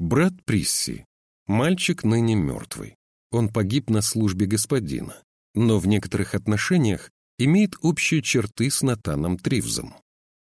Брат Присси. Мальчик ныне мертвый. Он погиб на службе господина, но в некоторых отношениях имеет общие черты с Натаном Тривзом.